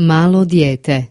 Malo dijete.